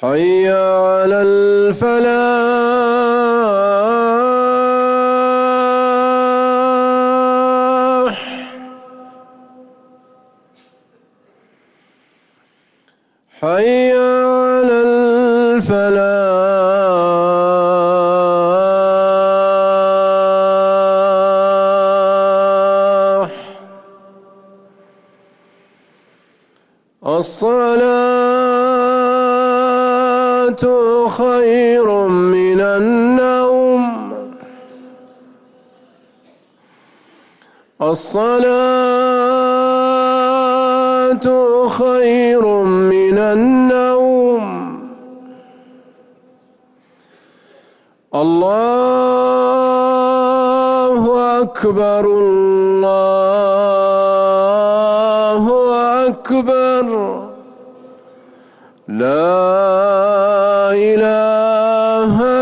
حي على الفلاح. حي على الفلاح. الصلاة خير من النوم. الصلاة خير من النوم. الله أكبر الله أكبر. لا إله